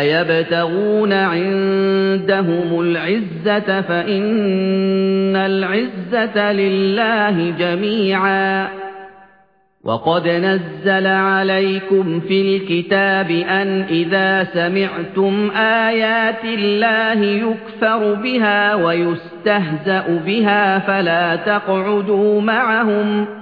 أيبتغون عندهم العزة فإن العزة لله جميعا وقد نزل عليكم في الكتاب أن إذا سمعتم آيات الله يكفر بها ويستهزأ بها فلا تقعدوا معهم